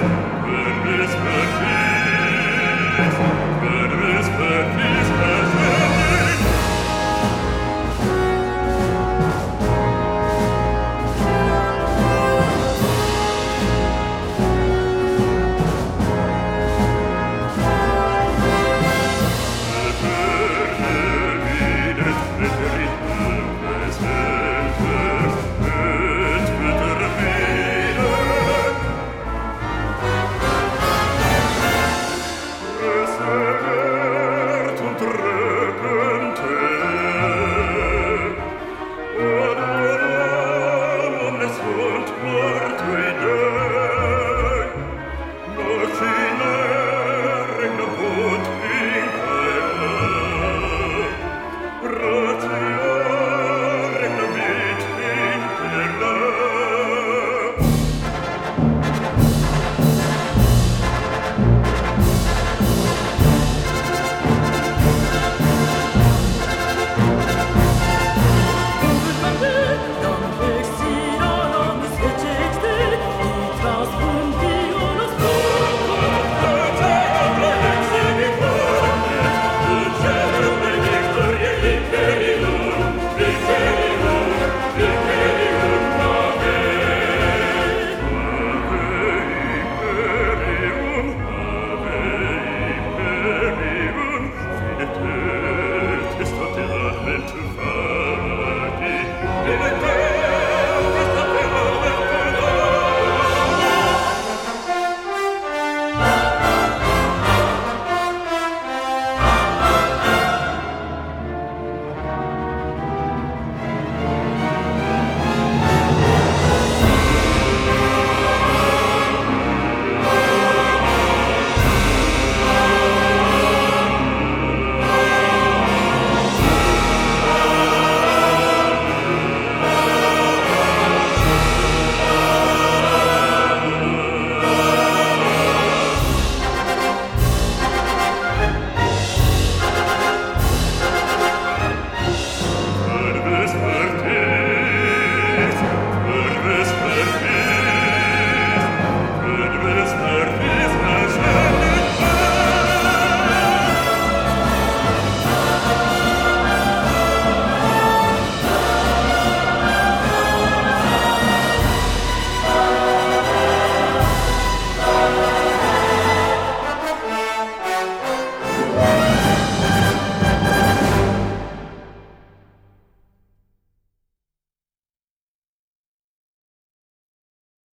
per vespes per vespes per vespes